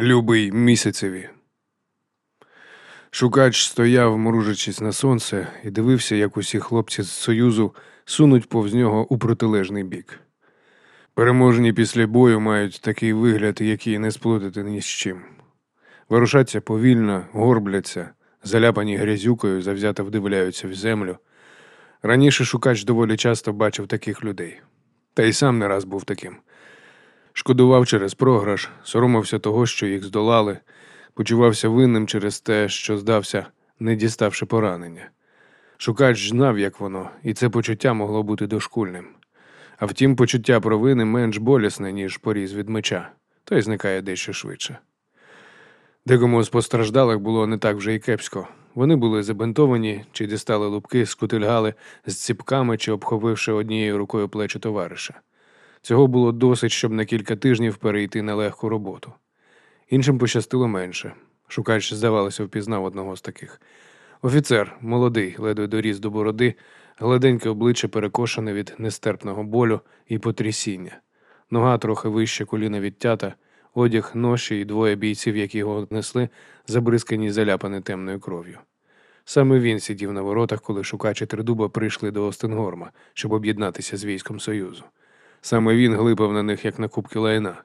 Любий місяцеві. Шукач стояв, мружачись на сонце, і дивився, як усі хлопці з Союзу сунуть повз нього у протилежний бік. Переможні після бою мають такий вигляд, який не сплутати ні з чим. Вирушаться повільно, горбляться, заляпані грязюкою, завзято вдивляються в землю. Раніше шукач доволі часто бачив таких людей, та й сам не раз був таким. Шкодував через програш, соромився того, що їх здолали, почувався винним через те, що здався, не діставши поранення. Шукач знав, як воно, і це почуття могло бути дошкульним. А втім, почуття провини менш болісне, ніж поріз від меча, то й зникає дещо швидше. Декому з постраждалих було не так вже й кепсько. Вони були забинтовані, чи дістали лупки, скутильгали з ціпками чи обхопивши однією рукою плечі товариша. Цього було досить, щоб на кілька тижнів перейти на легку роботу. Іншим пощастило менше. Шукач, здавалося, впізнав одного з таких. Офіцер, молодий, ледве доріс до бороди, гладеньке обличчя перекошене від нестерпного болю і потрясіння. Нога трохи вище коліна відтята, одяг, ноші і двоє бійців, які його несли, забризкані й заляпані темною кров'ю. Саме він сидів на воротах, коли шукачі Тридуба прийшли до Остенгорма, щоб об'єднатися з військом Союзу. Саме він глипав на них, як на кубки лайна.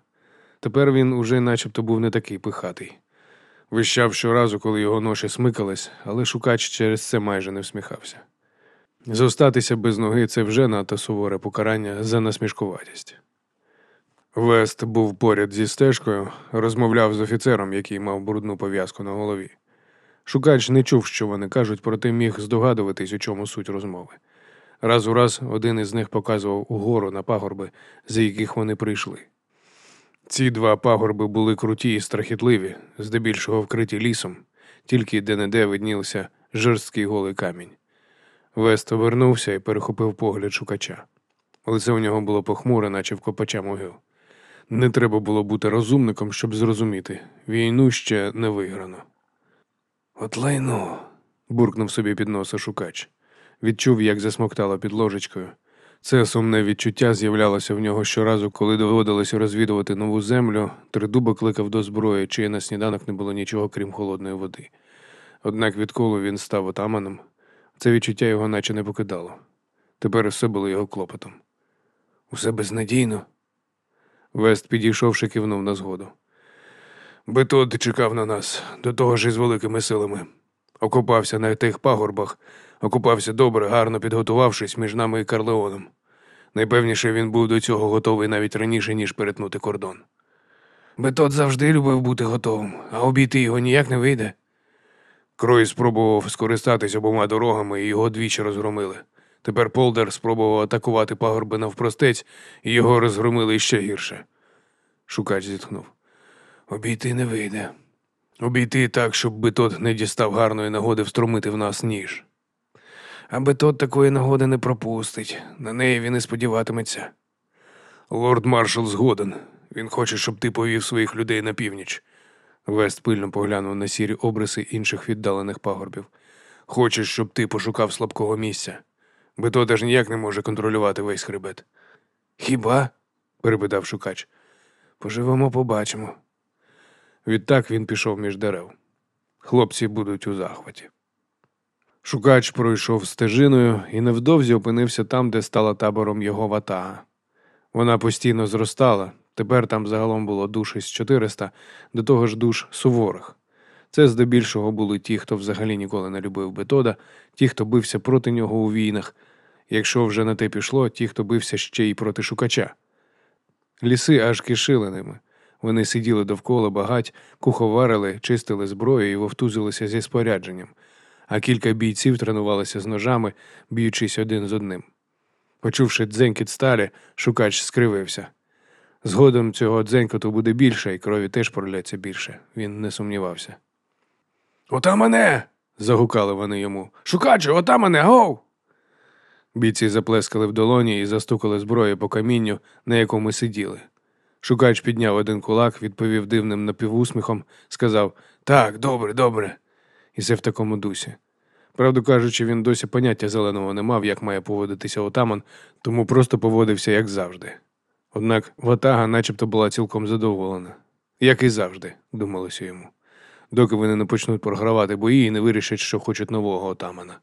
Тепер він уже начебто був не такий пихатий. Вищав щоразу, коли його ноші смикались, але шукач через це майже не всміхався. Зостатися без ноги це вже надто суворе покарання за насмішкуватість. Вест був поряд зі стежкою, розмовляв з офіцером, який мав брудну пов'язку на голові. Шукач не чув, що вони кажуть, проте міг здогадуватись, у чому суть розмови. Раз у раз один із них показував угору на пагорби, за яких вони прийшли. Ці два пагорби були круті і страхітливі, здебільшого вкриті лісом, тільки де-не-де виднівся жорсткий голий камінь. Вест повернувся і перехопив погляд шукача. Лице у нього було похмуре, наче в копача могил. Не треба було бути розумником, щоб зрозуміти війну ще не виграно. От лайно. буркнув собі під носа шукач. Відчув, як засмоктало під ложечкою. Це сумне відчуття з'являлося в нього щоразу, коли доводилося розвідувати нову землю, тридуба кликав до зброї, чи на сніданок не було нічого, крім холодної води. Однак відколи він став отаманом, це відчуття його наче не покидало. Тепер усе було його клопотом. Усе безнадійно. Вест, підійшовши, кивнув на згоду. Бетод чекав на нас, до того ж із великими силами. Окопався на тих пагорбах, окупався добре, гарно підготувавшись між нами і Карлеоном. Найпевніше він був до цього готовий навіть раніше, ніж перетнути кордон. Бетот завжди любив бути готовим, а обійти його ніяк не вийде. Крой спробував скористатись обома дорогами і його двічі розгромили. Тепер Полдер спробував атакувати пагорби навпростець, і його розгромили іще гірше. Шукач зітхнув. Обійти не вийде. Обійти так, щоб Бетот не дістав гарної нагоди встромити в нас ніж. А Бетот такої нагоди не пропустить, на неї він і сподіватиметься. Лорд маршал згоден. Він хоче, щоб ти повів своїх людей на північ. Вест пильно поглянув на сірі обриси інших віддалених пагорбів. Хочеш, щоб ти пошукав слабкого місця. Бетот аж ніяк не може контролювати весь хребет. Хіба? перепитав шукач. Поживемо, побачимо. Відтак він пішов між дерев. Хлопці будуть у захваті. Шукач пройшов стежиною і невдовзі опинився там, де стала табором його ватага. Вона постійно зростала, тепер там загалом було душ із 400, до того ж душ суворих. Це здебільшого були ті, хто взагалі ніколи не любив Бетода, ті, хто бився проти нього у війнах. Якщо вже на те пішло, ті, хто бився ще й проти шукача. Ліси аж кишили ними. Вони сиділи довкола багать, куховарили, чистили зброю і вовтузилися зі спорядженням, а кілька бійців тренувалися з ножами, б'ючись один з одним. Почувши дзенькіт сталі, шукач скривився. Згодом цього дзенькоту буде більше, і крові теж проляться більше. Він не сумнівався. Ота мене. загукали вони йому. Шукачу, ота мене, гов. Бійці заплескали в долоні і застукали зброю по камінню, на якому сиділи. Шукач підняв один кулак, відповів дивним напівусміхом, сказав Так, добре, добре. І все в такому дусі. Правду кажучи, він досі поняття зеленого не мав, як має поводитися отаман, тому просто поводився як завжди. Однак ватага начебто була цілком задоволена. Як і завжди, думалося йому, доки вони не почнуть програвати бої і не вирішать, що хочуть нового отамана.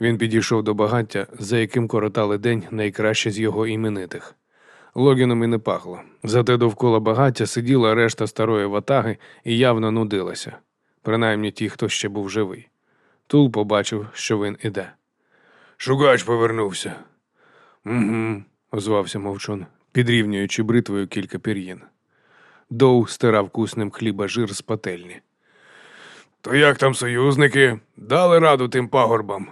Він підійшов до багаття, за яким коротали день найкраще з його іменитих. Логіном і не пахло. Зате довкола багаття сиділа решта старої ватаги і явно нудилася, принаймні ті, хто ще був живий. Тул побачив, що він іде. Шугач повернувся. Угу, озвався мовчун, підрівнюючи бритвою кілька пір'їн. Доу стирав куснем хліба жир з пательні. То як там союзники? Дали раду тим пагорбам?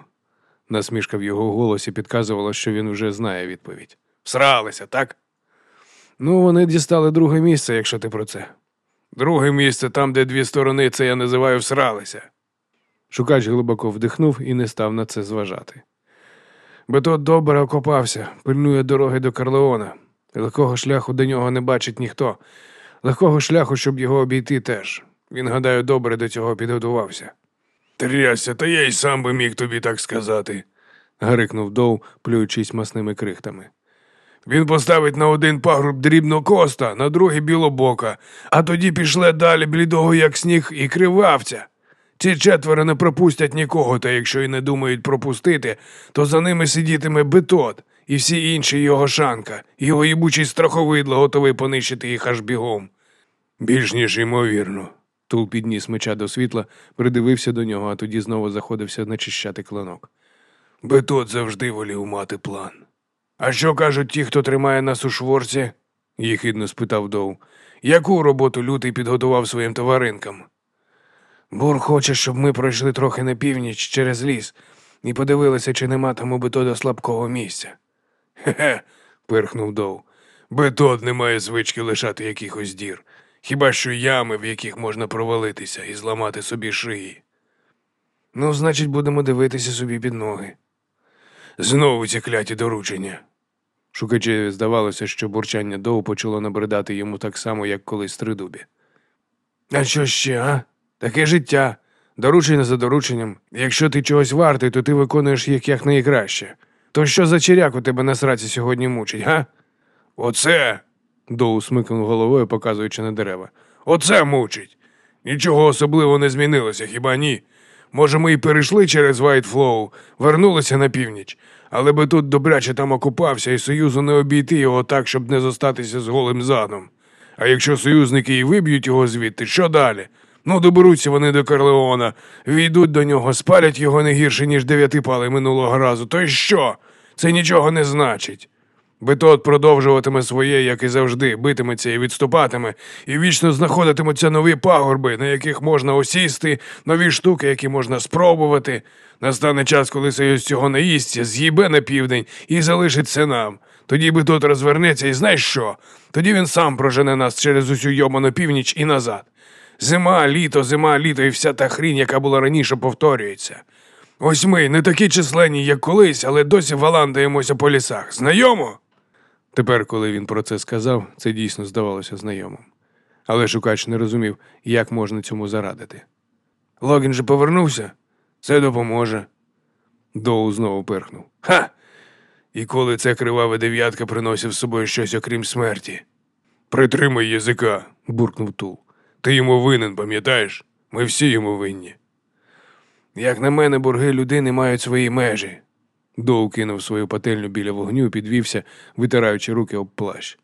Насмішка в його голосі підказувала, що він вже знає відповідь. Всралися, так? Ну, вони дістали друге місце, якщо ти про це. Друге місце, там, де дві сторони, це я називаю всралися. Шукач глибоко вдихнув і не став на це зважати. Бо добре окопався, пильнує дороги до Карлеона. Легкого шляху до нього не бачить ніхто. Легкого шляху, щоб його обійти теж. Він, гадаю, добре до цього підготувався. Трясся, та я й сам би міг тобі так сказати, гарикнув Доу, плюючись масними крихтами. Він поставить на один пагруб дрібно коста, на другий білобока, а тоді пішле далі блідого, як сніг, і кривавця. Ці четверо не пропустять нікого, та якщо й не думають пропустити, то за ними сидітиме бетот і всі інші його шанка, його їбучий страховидло готовий понищити їх аж бігом. Більш ніж ймовірно. Тул підніс меча до світла, придивився до нього, а тоді знову заходився начищати клинок. Бетот завжди волів мати план. А що кажуть ті, хто тримає нас у шворці? їхидно спитав Доу. Яку роботу лютий підготував своїм товаринкам? Бур хоче, щоб ми пройшли трохи на північ через ліс і подивилися, чи нема там у Бетода слабкого місця. Хе-хе, пирхнув Доу. Бетод не має звички лишати якихось дір, хіба що ями, в яких можна провалитися і зламати собі шиї. Ну, значить, будемо дивитися собі під ноги. Знову ці кляті доручення. Шукачеві здавалося, що бурчання Доу почало набридати йому так само, як колись тридубі. А що ще, а? Таке життя. Доручення за дорученням. Якщо ти чогось вартий, то ти виконуєш їх як найкраще. То що за черяк у тебе на сраці сьогодні мучить, га? Оце. Доу смикнув головою, показуючи на дерева. Оце мучить. Нічого особливо не змінилося, хіба ні? Може, ми й перейшли через Вайтфлоу, вернулися на північ, але Бетод добряче там окопався і союзу не обійти його так, щоб не зостатися з голим задом. А якщо союзники і виб'ють його звідти, що далі? Ну, доберуться вони до Карлеона, війдуть до нього, спалять його не гірше, ніж Дев'ятипалий минулого разу. То й що? Це нічого не значить. Бетот продовжуватиме своє, як і завжди, битиметься і відступатиме, і вічно знаходитимуться нові пагорби, на яких можна осісти, нові штуки, які можна спробувати. Настане час, коли союз цього наїсться, з'їбе на південь і залишиться нам. Тоді Бетот розвернеться і знаєш що? Тоді він сам прожене нас через усю йоману північ і назад. Зима, літо, зима, літо і вся та хрінь, яка була раніше, повторюється. Ось ми не такі численні, як колись, але досі валандаємося по лісах. Знайомо? Тепер, коли він про це сказав, це дійсно здавалося знайомим. Але шукач не розумів, як можна цьому зарадити. Логін же повернувся, це допоможе. Доу знову пирхнув. Ха! І коли ця кривава дев'ятка приносив з собою щось окрім смерті. Притримай язика, буркнув Тул. Ти йому винен, пам'ятаєш? Ми всі йому винні. Як на мене, борги людини мають свої межі. Доу кинув свою пательню біля вогню і підвівся, витираючи руки об плащ.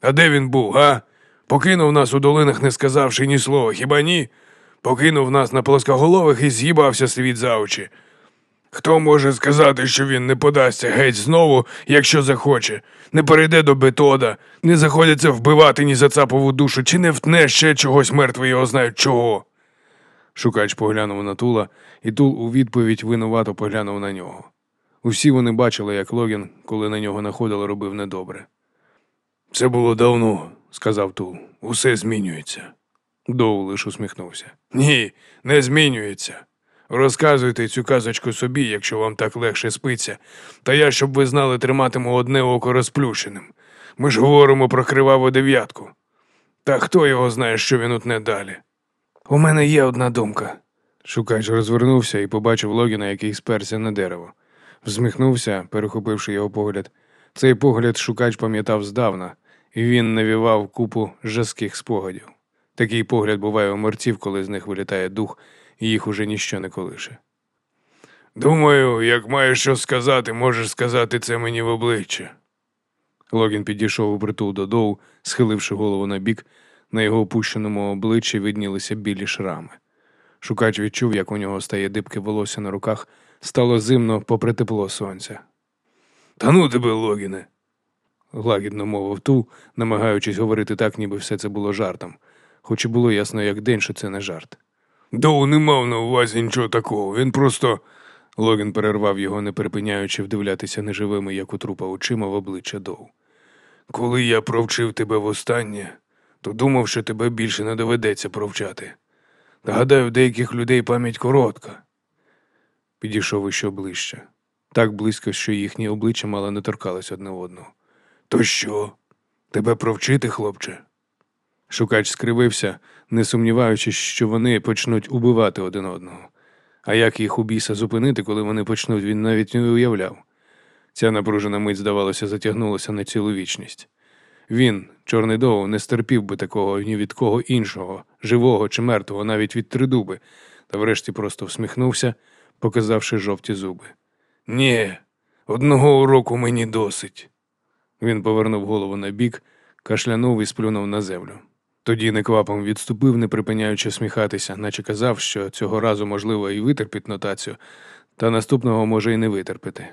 А де він був, га? Покинув нас у долинах, не сказавши ні слова, хіба ні? Покинув нас на плоскоголових і з'їбався світ за очі. Хто може сказати, що він не подасться геть знову, якщо захоче, не перейде до бетода, не заходяться вбивати ні зацапову душу, чи не втне ще чогось мертвий його знають чого? Шукач поглянув на Тула, і Тул у відповідь винувато поглянув на нього. Усі вони бачили, як Логін, коли на нього находило, робив недобре. Це було давно, сказав Тул. Усе змінюється. Доу лиш усміхнувся. Ні, не змінюється. Розказуйте цю казочку собі, якщо вам так легше спиться, та я, щоб ви знали, триматиму одне око розплющеним. Ми ж говоримо про криваву дев'ятку. Та хто його знає, що він утне далі? У мене є одна думка. Шукач розвернувся і побачив Логіна, який сперся на дерево. Взміхнувся, перехопивши його погляд. Цей погляд шукач пам'ятав здавна, і він навівав купу жаских спогадів. Такий погляд буває у мерців, коли з них вилітає дух, їх уже ніщо не колише. Думаю, як маєш що сказати, можеш сказати це мені в обличчя. Логін підійшов у притул до Доу, схиливши голову на бік, на його опущеному обличчі виднілися білі шрами. Шукач відчув, як у нього стає дибке волосся на руках, стало зимно попри тепло сонця. Та ну тебе, Логіне, лагідно мовив Тул, намагаючись говорити так, ніби все це було жартом, хоч і було ясно, як день, що це не жарт. Доу не мав на увазі нічого такого, він просто. Логін перервав його, не перепиняючи вдивлятися неживими, як у трупа очима в обличчя Доу. Коли я провчив тебе востаннє, то думав, що тебе більше не доведеться провчати. Та гадаю, в деяких людей пам'ять коротка. Підійшов іще ближче, так близько, що їхні обличчя мало не торкались одне одного. То що? Тебе провчити, хлопче? Шукач скривився, не сумніваючись, що вони почнуть убивати один одного. А як їх у біса зупинити, коли вони почнуть, він навіть не уявляв. Ця напружена мить, здавалося, затягнулася на цілу вічність. Він, чорний доу, не стерпів би такого ні від кого іншого, живого чи мертвого, навіть від тридуби, та врешті просто всміхнувся, показавши жовті зуби. Ні, одного уроку мені досить. Він повернув голову на бік, кашлянув і сплюнув на землю. Тоді неквапом відступив, не припиняючи сміхатися, наче казав, що цього разу, можливо, і витерпить нотацію, та наступного може і не витерпіти.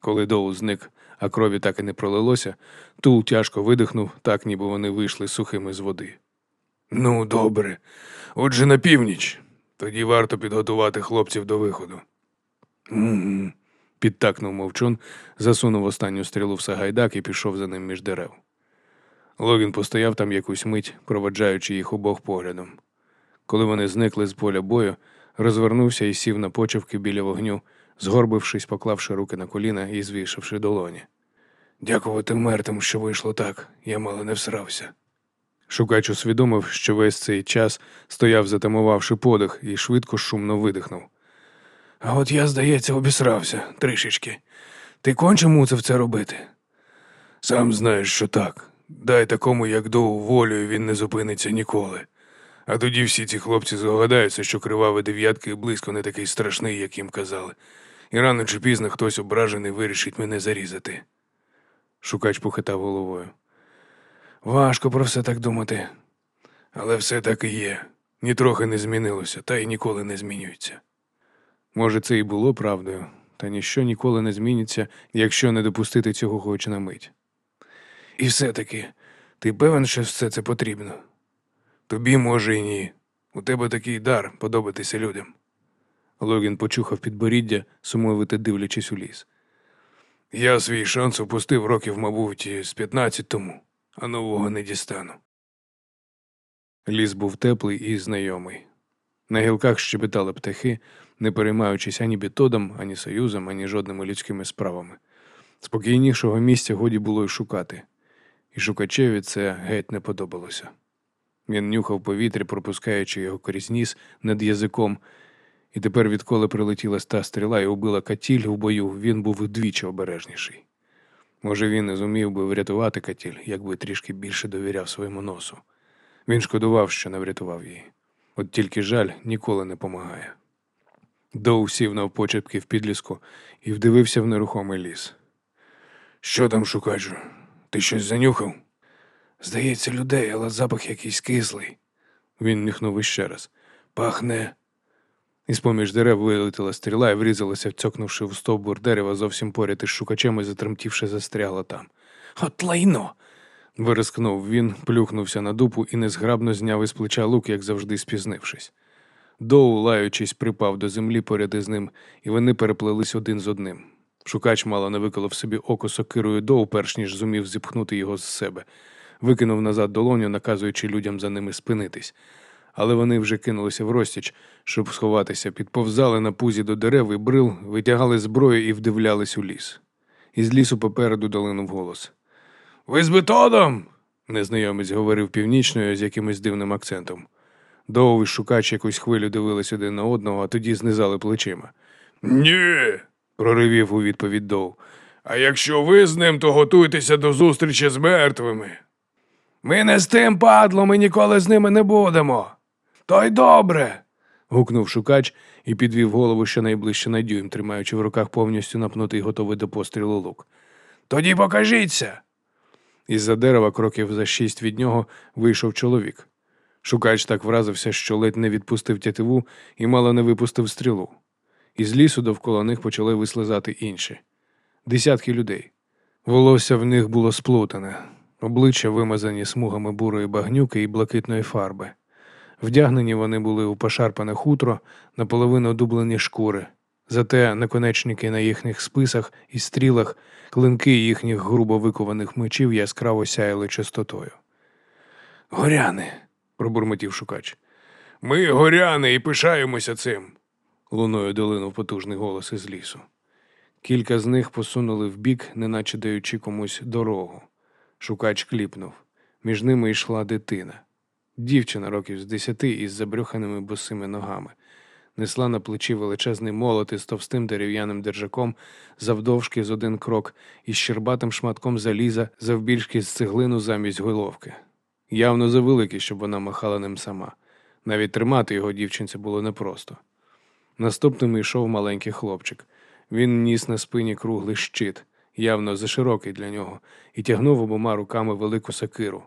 Коли Доу зник, а крові так і не пролилося, Тул тяжко видихнув, так ніби вони вийшли сухими з води. Ну, добре. Отже, на північ. Тоді варто підготувати хлопців до виходу. Підтакнув мовчун, засунув останню стрілу в сагайдак і пішов за ним між дерев. Логін постояв там якусь мить, проводжаючи їх обох поглядом. Коли вони зникли з поля бою, розвернувся і сів на почевки біля вогню, згорбившись, поклавши руки на коліна і звішавши долоні. Дякувати мертвим, що вийшло так, я мало не всрався. Шукач усвідомив, що весь цей час стояв, затамувавши подих, і швидко шумно видихнув. А от я, здається, обісрався трішечки. Ти конче мусив це робити? Сам знаєш, що так. Дай такому, як Доу, волю, він не зупиниться ніколи. А тоді всі ці хлопці здогадаються, що кривавий дев'ятки близько не такий страшний, як їм казали, і рано чи пізно хтось ображений вирішить мене зарізати. Шукач похитав головою. Важко про все так думати, але все так і є. Нітрохи не змінилося, та й ніколи не змінюється. Може, це і було правдою, та ніщо ніколи не зміниться, якщо не допустити цього хоч на мить. І все-таки, ти певен, що все це потрібно? Тобі, може, і ні. У тебе такий дар подобатися людям. Логін почухав підборіддя, сумовито дивлячись у ліс. Я свій шанс упустив років, мабуть, з 15 тому, а нового не дістану. Ліс був теплий і знайомий. На гілках щебетали птахи, не переймаючись ані бітодом, ані союзом, ані жодними людськими справами. Спокійнішого місця годі було й шукати, і шукачеві це геть не подобалося. Він нюхав повітря, пропускаючи його крізь ніс над язиком, і тепер, відколи прилетіла та стріла і убила катіль у бою, він був вдвічі обережніший. Може, він не зумів би врятувати катіль, якби трішки більше довіряв своєму носу. Він шкодував, що не врятував її. От тільки жаль ніколи не помагає. Доу сів навпочепки в підліску і вдивився в нерухомий ліс. Що там шукаджу? Ти щось занюхав? Здається, людей, але запах якийсь кислий. Він нюхнув іще раз. Пахне. Із поміж дерев вилетіла стріла і врізалася, вцьокнувши в стовбур дерева зовсім поряд із шукачем і затремтівши, застрягла там. От лайно. вирискнув він, плюхнувся на дупу і незграбно зняв із плеча лук, як завжди спізнившись. Доу, лаючись, припав до землі поряд із ним, і вони переплелись один з одним. Шукач мало не виколов собі око сокирою доу, перш ніж зумів зіпхнути його з себе. Викинув назад долоню, наказуючи людям за ними спинитись. Але вони вже кинулися в розтіч, щоб сховатися, підповзали на пузі до дерев і брил, витягали зброю і вдивлялись у ліс. Із лісу попереду долинув голос. Ви з бетоном? незнайомець говорив північною з якимось дивним акцентом. І шукач якусь хвилю дивились один на одного, а тоді знизали плечима. Ні, проривів у відповідь Доу. А якщо ви з ним, то готуйтеся до зустрічі з мертвими. Ми не з тим падло, ми ніколи з ними не будемо. То й добре. гукнув шукач і підвів голову щонайближче на дюйм, тримаючи в руках повністю напнутий готовий до пострілу лук. Тоді покажіться. Із-за дерева, кроків за шість від нього, вийшов чоловік. Шукач так вразився, що ледь не відпустив тятиву і мало не випустив стрілу. Із лісу довкола них почали вислизати інші. Десятки людей. Волосся в них було сплутане, обличчя вимазані смугами бурої багнюки і блакитної фарби. Вдягнені вони були у пошарпане хутро, наполовину дублені шкури. Зате наконечники на їхніх списах і стрілах, клинки їхніх грубо викованих мечів яскраво сяяли чистотою. Горяни, пробурмотів шукач. Ми горяни і пишаємося цим. Луною долинув потужний голос із лісу. Кілька з них посунули вбік, неначе даючи комусь дорогу. Шукач кліпнув. Між ними йшла дитина. Дівчина років з десяти із забрюханими босими ногами. Несла на плечі величезний молот із товстим дерев'яним держаком, завдовжки з один крок, із щербатим шматком заліза, завбільшки з цеглину замість головки. Явно завеликий, щоб вона махала ним сама. Навіть тримати його дівчинці було непросто. Наступним йшов маленький хлопчик. Він ніс на спині круглий щит, явно заширокий для нього, і тягнув обома руками велику сокиру.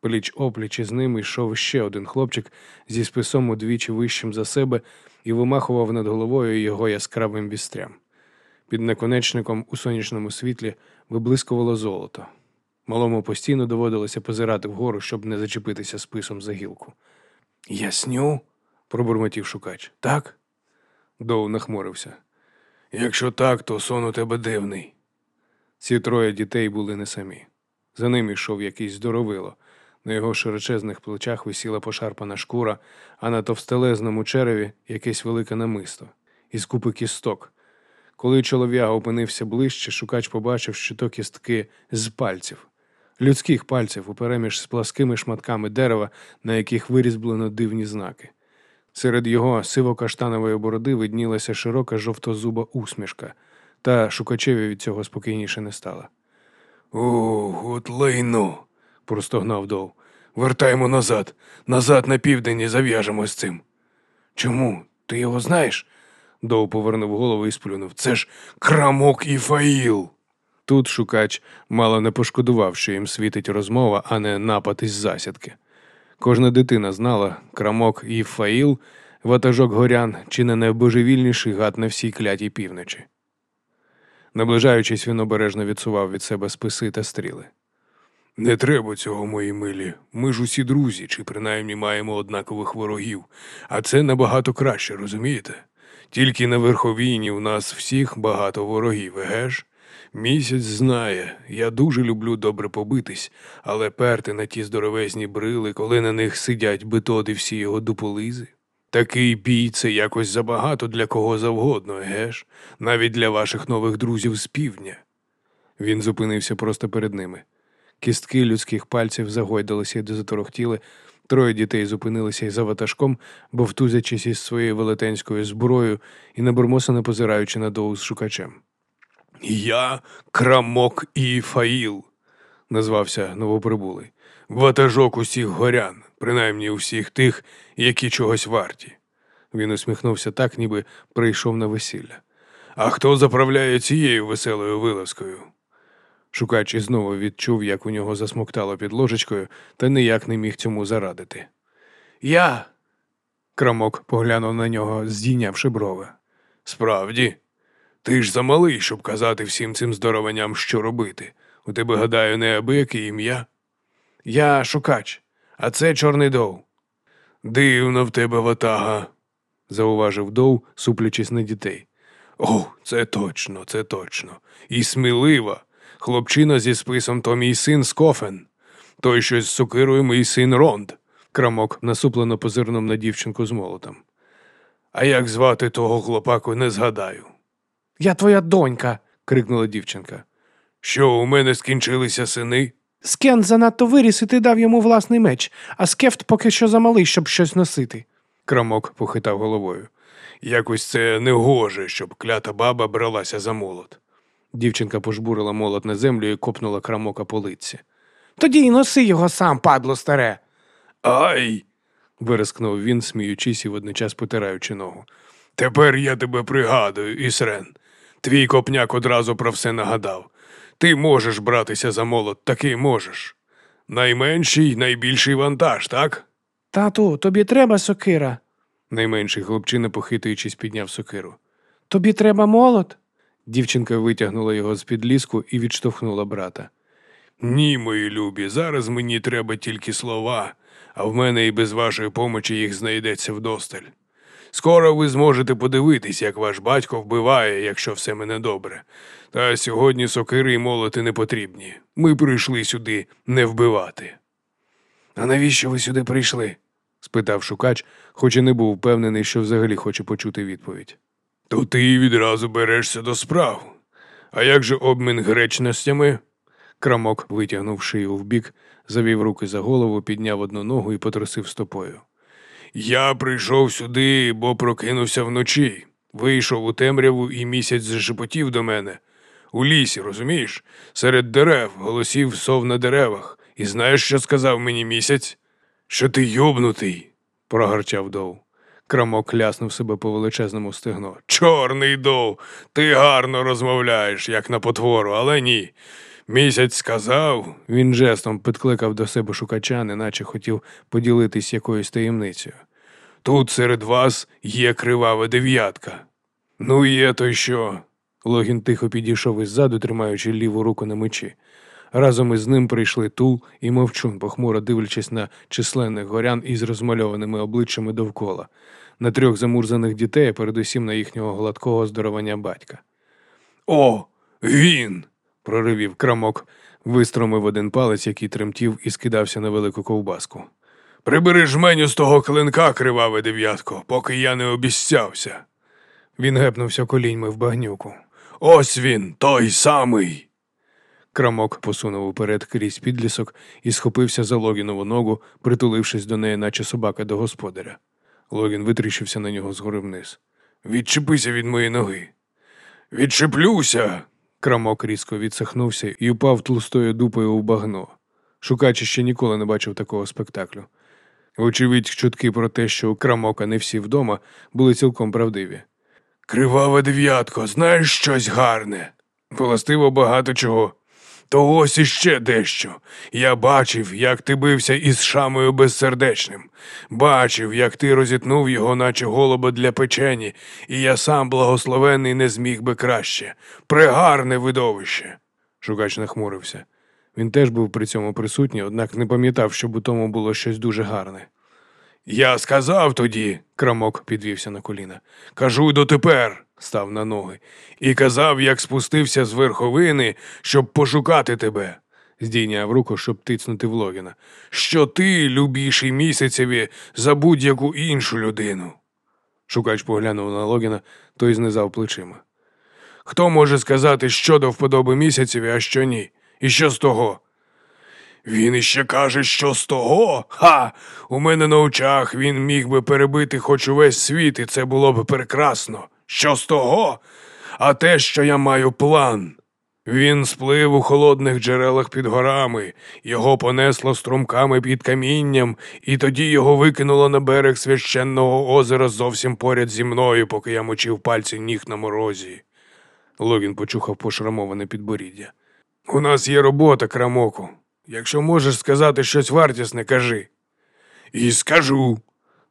Пліч опліч із ним йшов ще один хлопчик зі списом удвічі вищим за себе і вимахував над головою його яскравим вістрям. Під наконечником у сонячному світлі виблискувало золото. Малому постійно доводилося позирати вгору, щоб не зачепитися списом за гілку. Ясню? пробурмотів шукач. Так? Доу нахмурився. Якщо так, то сон у тебе дивний. Ці троє дітей були не самі. За ним йшов якийсь здоровило. На його широчезних плечах висіла пошарпана шкура, а на товстелезному череві якесь велике намисто із купи кісток. Коли чолов'яга опинився ближче, шукач побачив, що то кістки з пальців, людських пальців упереміж з пласкими шматками дерева, на яких вирізблено дивні знаки. Серед його сиво-каштанової бороди виднілася широка жовтозуба усмішка, та шукачеві від цього спокійніше не стало. Ох, от лайно, простогнав Дов. Вертаємо назад, назад на південь і зав'яжемо з цим. Чому? Ти його знаєш? Дов повернув голову і сплюнув. Це ж Крамок-і-Фаїл. Тут шукач мало не пошкодував, що їм світить розмова, а не напад із засідки. Кожна дитина знала Крамока-і-Фаїла, ватажок горян, чи не найбожевільніший гад на всій клятій півночі. Наближаючись, він обережно відсував від себе списи та стріли. Не треба цього, мої милі. Ми ж усі друзі, чи принаймні маємо однакових ворогів, а це набагато краще, розумієте? Тільки на верховійні в нас всіх багато ворогів, еге ж? Місяць знає, я дуже люблю добре побитись, але перти на ті здоровезні брили, коли на них сидять бетоди всі його дуполизи. Такий бій це якось забагато для кого завгодно, еге ж? Навіть для ваших нових друзів з півдня. Він зупинився просто перед ними. Кістки людських пальців загойдалися і заторохтіли. Троє дітей зупинилися із за ватажком, бовтузячись із своєю велетенською зброєю і набурмосено позираючи на доу з шукачем. Я крамок і Фаїл, назвався новоприбулий. Ватажок усіх горян, принаймні усіх тих, які чогось варті. Він усміхнувся так, ніби прийшов на весілля. А хто заправляє цією веселою вилазкою? Шукач і знову відчув, як у нього засмоктало під ложечкою, та ніяк не міг цьому зарадити. Я. Крамок поглянув на нього, здійнявши брови. Справді, ти ж замалий, щоб казати всім цим здорованням, що робити. У тебе, гадаю, неабияке ім'я. Я шукач, а це чорний дов. Дивно в тебе ватага, зауважив Дов, суплячись на дітей. О, це точно, це точно. І смілива. Хлопчина зі списом то мій син Скофен. Той що з сокирою мій син Ронд. Крамок насуплено позирнув на дівчинку з молотом. А як звати того хлопаку, не згадаю. Я твоя донька. крикнула дівчинка. Що, у мене скінчилися сини? Скен занадто виріс, і ти дав йому власний меч, а скефт поки що замалий, щоб щось носити. Крамок похитав головою. Якось це негоже, щоб клята баба бралася за молот. Дівчинка пожбурила молот на землю і копнула крамока по лиці. Тоді й носи його сам, падло старе. Ай. вирискнув він, сміючись і водночас потираючи ногу. Тепер я тебе пригадую, Ісрен. Твій копняк одразу про все нагадав. Ти можеш братися за молот, таки можеш. Найменший, найбільший вантаж, так? Тату, тобі треба сокира. Найменший хлопчина, похитуючись, підняв сокиру. Тобі треба молот? Дівчинка витягнула його з під ліску і відштовхнула брата. Ні, мої любі, зараз мені треба тільки слова, а в мене і без вашої помочі їх знайдеться вдосталь. Скоро ви зможете подивитись, як ваш батько вбиває, якщо все мене добре. Та сьогодні сокири і молоти не потрібні. Ми прийшли сюди не вбивати. А навіщо ви сюди прийшли? спитав шукач, хоч і не був впевнений, що взагалі хоче почути відповідь. То ти відразу берешся до справ. А як же обмін гречностями? Крамок витягнув шию вбік, завів руки за голову, підняв одну ногу і потрусив стопою. Я прийшов сюди, бо прокинувся вночі. Вийшов у темряву і місяць зашепотів до мене. У лісі, розумієш? Серед дерев, голосів сов на деревах. І знаєш, що сказав мені місяць? Що ти йобнутий, прогарчав Дов. Крамок ляснув себе по величезному стегно. Чорний дов, ти гарно розмовляєш, як на потвору, але ні. Місяць сказав. Він жестом підкликав до себе шукача, неначе хотів поділитись якоюсь таємницею. Тут серед вас є кривава дев'ятка. Ну, є то що. Логін тихо підійшов іззаду, тримаючи ліву руку на мечі. Разом із ним прийшли Тул і мовчун, похмуро дивлячись на численних горян із розмальованими обличчями довкола, на трьох замурзаних дітей, передусім на їхнього гладкого здоровання батька. О, він. Проривів крамок, вистромив один палець, який тремтів і скидався на велику ковбаску. Прибери жменю з того клинка, криваве дев'ятко, поки я не обіцявся. Він гепнувся коліньми в багнюку. Ось він, той самий. Крамок посунув уперед крізь підлісок і схопився за Логінову ногу, притулившись до неї, наче собака до господаря. Логін витріщився на нього згори вниз. Відчепися від моєї ноги. Відчеплюся. Крамок різко відсахнувся і упав тлустою дупою у багно. Шукач ще ніколи не бачив такого спектаклю. Очевидь, чутки про те, що у крамока не всі вдома, були цілком правдиві. Криваве дев'ятко, знаєш щось гарне? Властиво багато чого. То ось іще дещо. Я бачив, як ти бився із шамою безсердечним. Бачив, як ти розітнув його, наче голуба для печені, і я сам благословений не зміг би краще. Пригарне видовище. Шукач нахмурився. Він теж був при цьому присутній, однак не пам'ятав, щоб у тому було щось дуже гарне. Я сказав тоді, крамок підвівся на коліна. Кажу дотепер, став на ноги, і казав, як спустився з верховини, щоб пошукати тебе. Здійняв руку, щоб тицнути в Логіна. Що ти, любіший місяцеві, за будь-яку іншу людину. Шукач поглянув на Логіна, той знизав плечима. Хто може сказати, що до вподоби місяцеві, а що ні? І що з того? Він іще каже, що з того? Ха! У мене на очах він міг би перебити хоч увесь світ, і це було б прекрасно. Що з того? А те, що я маю план. Він сплив у холодних джерелах під горами, його понесло струмками під камінням, і тоді його викинуло на берег священного озера зовсім поряд зі мною, поки я мочив пальці ніг на морозі. Логін почухав пошрамоване підборіддя. У нас є робота, крамоку. Якщо можеш сказати щось вартісне, кажи. І скажу.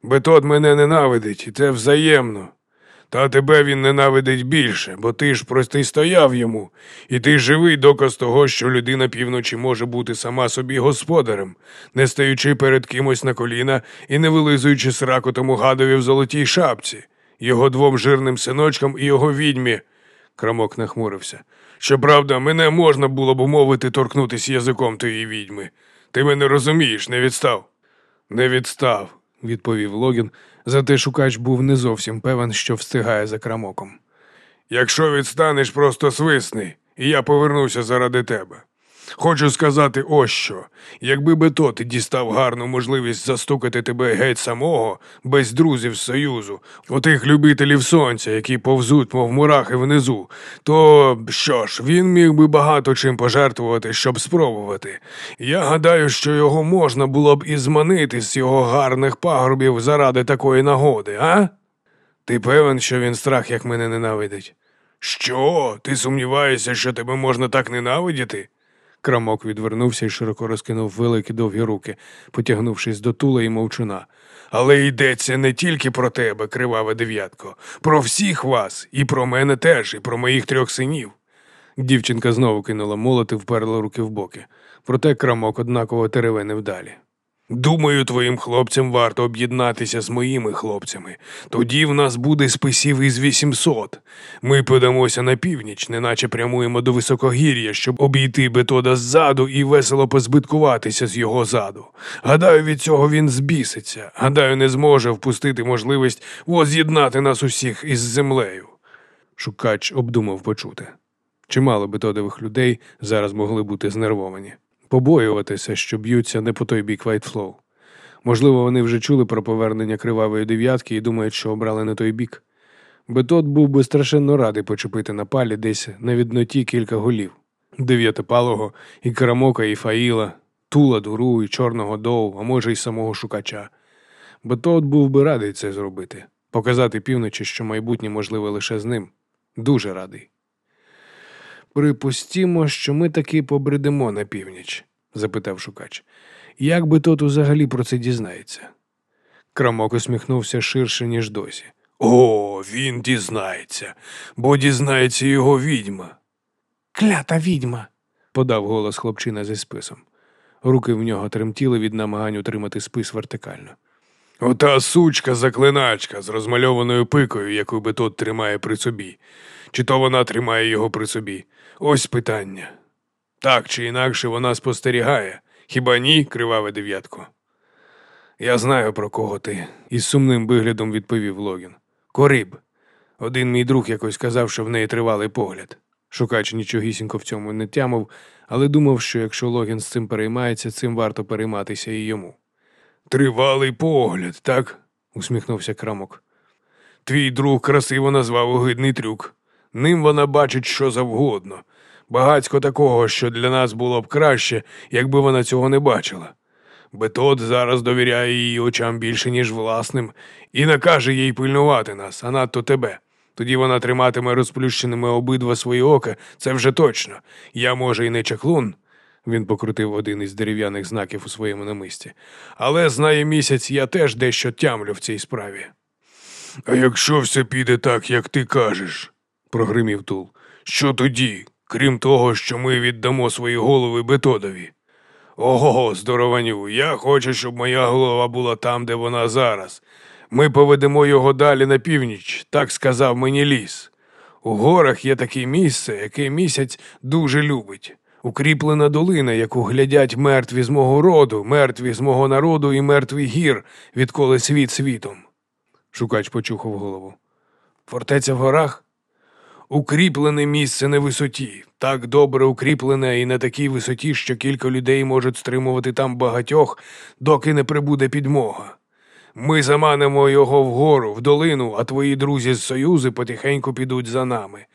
Бетот мене ненавидить, і це взаємно. Та тебе він ненавидить більше, бо ти ж протистояв йому, і ти живий доказ того, що людина півночі може бути сама собі господарем, не стаючи перед кимось на коліна і не вилизуючи сраку тому гадові в золотій шапці, його двом жирним синочкам і його відьмі. Крамок нахмурився. Щоправда, мене можна було б умовити торкнутися язиком тієї відьми. Ти мене розумієш, не відстав. Не відстав, відповів Логін, зате шукач був не зовсім певен, що встигає за крамоком. Якщо відстанеш, просто свисни, і я повернуся заради тебе. Хочу сказати ось що. Якби би то ти дістав гарну можливість застукати тебе геть самого, без друзів з Союзу, отих любителів сонця, які повзуть, мов мурахи внизу, то що ж, він міг би багато чим пожертвувати, щоб спробувати. Я гадаю, що його можна було б і зманити з його гарних пагорбів заради такої нагоди, а? Ти певен, що він страх, як мене ненавидить? Що? Ти сумніваєшся, що тебе можна так ненавидіти? Крамок відвернувся і широко розкинув великі довгі руки, потягнувшись до тула і мовчуна. Але йдеться не тільки про тебе, криваве дев'ятко, про всіх вас, і про мене теж, і про моїх трьох синів. Дівчинка знову кинула молот і вперла руки в боки. Проте крамок однаково теревенив далі. Думаю, твоїм хлопцям варто об'єднатися з моїми хлопцями. Тоді в нас буде списів із 800. Ми подамося на північ, неначе прямуємо до високогір'я, щоб обійти Бетода ззаду і весело позбиткуватися з його заду. Гадаю, від цього він збіситься. Гадаю, не зможе впустити можливість воз'єднати нас усіх із землею. Шукач обдумав почути. Чимало бетодових людей зараз могли бути знервовані побоюватися, що б'ються не по той бік Вайтфлоу. Можливо, вони вже чули про повернення кривавої дев'ятки і думають, що обрали не той бік. Бетод був би страшенно радий почепити на палі десь на видноті кілька голів дев'ятипалого, і Крамока-і-Фаїла, Тула Дуру, і Чорного Доу, а може, й самого шукача. Бетод був би радий це зробити, показати півночі, що майбутнє можливе лише з ним. Дуже радий. Припустімо, що ми таки побредемо на північ, запитав шукач. Як би тот взагалі про це дізнається? Крамок усміхнувся ширше, ніж досі. О, він дізнається, бо дізнається його відьма. Клята відьма. подав голос хлопчина зі списом. Руки в нього тремтіли від намагань утримати спис вертикально. Ота сучка заклиначка з розмальованою пикою, яку би тот тримає при собі. Чи то вона тримає його при собі? Ось питання. Так чи інакше вона спостерігає. Хіба ні, криваве дев'ятко? Я знаю, про кого ти, із сумним виглядом відповів Логін. Кориб. Один мій друг якось казав, що в неї тривалий погляд. Шукач нічогісінько в цьому не тямив, але думав, що якщо Логін з цим переймається, цим варто перейматися і йому. Тривалий погляд, так? усміхнувся Крамок. Твій друг красиво назвав огидний трюк. Ним вона бачить що завгодно. Багацько такого, що для нас було б краще, якби вона цього не бачила. Бетот зараз довіряє її очам більше, ніж власним, і накаже їй пильнувати нас, а надто тебе. Тоді вона триматиме розплющеними обидва свої ока, це вже точно. Я, може, і не чаклун. Він покрутив один із дерев'яних знаків у своєму намисті. Але знає місяць, я теж дещо тямлю в цій справі. А якщо все піде так, як ти кажеш, прогримів Тул, що тоді, крім того, що ми віддамо свої голови Бетодові? Ого, здорованю, я хочу, щоб моя голова була там, де вона зараз. Ми поведемо його далі на північ, так сказав мені ліс. У горах є таке місце, яке місяць дуже любить. Укріплена долина, яку глядять мертві з мого роду, мертві з мого народу і мертві гір, відколи світ світом. Шукач почухав голову. Фортеця в горах? Укріплене місце на висоті, так добре укріплене і на такій висоті, що кілька людей можуть стримувати там багатьох, доки не прибуде підмога. Ми заманимо його вгору, в долину, а твої друзі з Союзи потихеньку підуть за нами.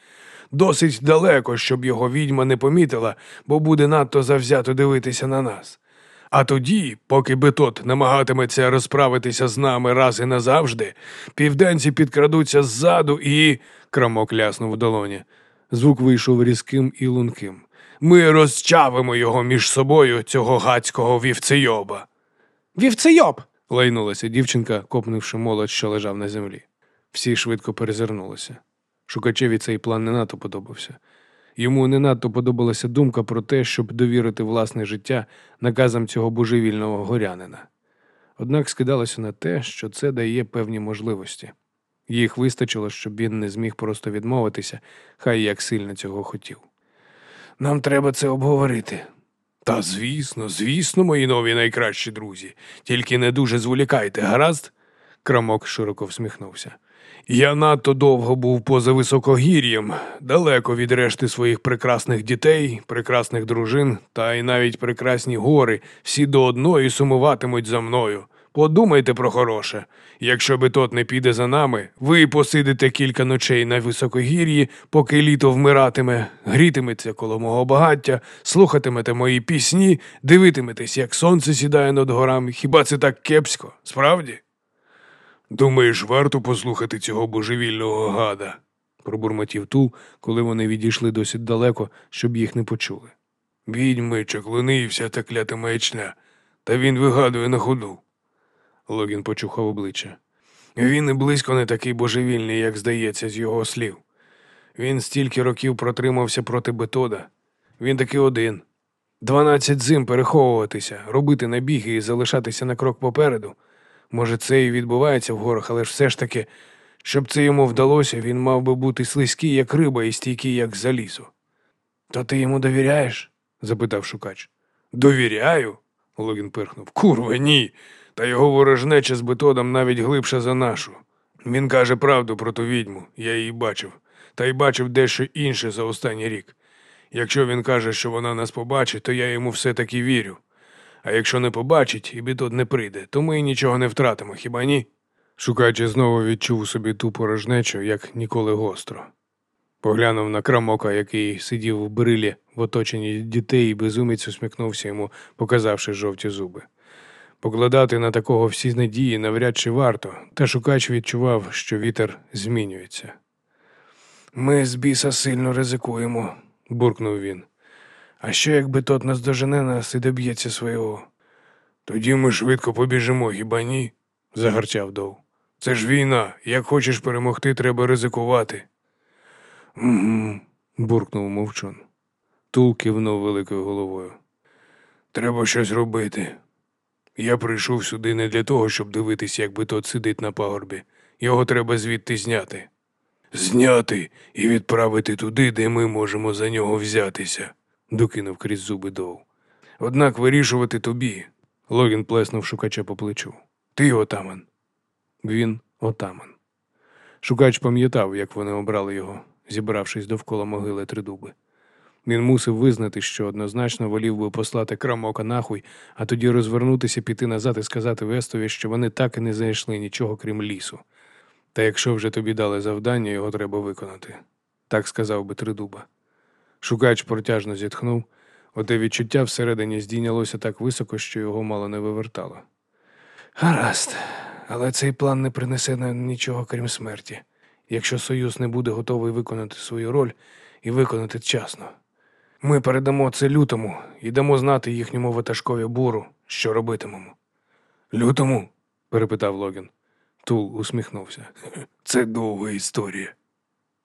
Досить далеко, щоб його відьма не помітила, бо буде надто завзято дивитися на нас. А тоді, поки Бетот намагатиметься розправитися з нами раз і назавжди, південці підкрадуться ззаду і. Крамок ляснув в долоні. Звук вийшов різким і лунким. Ми розчавимо його між собою, цього гацького вівцейоба. Вівцейоб! лайнулася дівчинка, копнувши молот, що лежав на землі. Всі швидко перезирнулися. Шукачеві цей план не надто подобався. Йому не надто подобалася думка про те, щоб довірити власне життя наказам цього божевільного горянина. Однак скидалося на те, що це дає певні можливості. Їх вистачило, щоб він не зміг просто відмовитися, хай як сильно цього хотів. Нам треба це обговорити. Та звісно, звісно, мої нові найкращі друзі. Тільки не дуже зволікайте, гаразд? Крамок широко всміхнувся. Я надто довго був поза високогір'ям, далеко від решти своїх прекрасних дітей, прекрасних дружин та й навіть прекрасні гори, всі до одної сумуватимуть за мною. Подумайте про хороше. Якщо би тот не піде за нами, ви посидите кілька ночей на високогір'ї, поки літо вмиратиме, грітиметься коло мого багаття, слухатимете мої пісні, дивитиметесь, як сонце сідає над горами. Хіба це так кепсько? Справді? Думаєш, варто послухати цього божевільного гада? пробурмотів Тул, коли вони відійшли досить далеко, щоб їх не почули. Відьми, чаклуни і вся та клята маячня, та він вигадує на ходу. Логін почухав обличчя. Він і близько не такий божевільний, як здається, з його слів. Він стільки років протримався проти Бетода. Він таки один. Дванадцять зим переховуватися, робити набіги і залишатися на крок попереду. Може, це і відбувається в горах, але ж все ж таки, щоб це йому вдалося, він мав би бути слизький, як риба, і стійкий, як залізо. То ти йому довіряєш? запитав шукач. Довіряю? Логін пирхнув. Курва, ні. Та його ворожнеча з бетодом навіть глибша за нашу. Він каже правду про ту відьму, я її бачив, та й бачив дещо інше за останній рік. Якщо він каже, що вона нас побачить, то я йому все-таки вірю. А якщо не побачить і бітод не прийде, то ми нічого не втратимо, хіба ні? Шукач знову відчув у собі ту порожнечу, як ніколи гостро. Поглянув на крамока, який сидів в брилі в оточенні дітей, і безумець усміхнувся йому, показавши жовті зуби. Покладати на такого всі надії навряд чи варто, та шукач відчував, що вітер змінюється. Ми з біса сильно ризикуємо, буркнув він. А що, якби тот наздожене нас і доб'ється свого? Тоді ми швидко побіжимо, хіба ні? загарчав Дов. Це ж війна. Як хочеш перемогти, треба ризикувати. Угу, буркнув мовчун. Тул кивнув великою головою. Треба щось робити. Я прийшов сюди не для того, щоб дивитися, як би тот сидить на пагорбі. Його треба звідти зняти. Зняти і відправити туди, де ми можемо за нього взятися, докинув крізь зуби Доу. Однак вирішувати тобі. Логін плеснув шукача по плечу. Ти отаман. Він отаман. Шукач пам'ятав, як вони обрали його, зібравшись довкола могили Тридуби. Він мусив визнати, що однозначно волів би послати крамока нахуй, а тоді розвернутися, піти назад і сказати Вестові, що вони так і не знайшли нічого крім лісу. Та якщо вже тобі дали завдання, його треба виконати. Так сказав би Тридуба. Шукач протяжно зітхнув, оте відчуття всередині здійнялося так високо, що його мало не вивертало. Гаразд, але цей план не принесе нам нічого крім смерті, якщо Союз не буде готовий виконати свою роль і виконати вчасно. Ми передамо це лютому і дамо знати їхньому ватажкові буру, що робитимемо. Лютому? перепитав Логін. Тул усміхнувся. Це довга історія.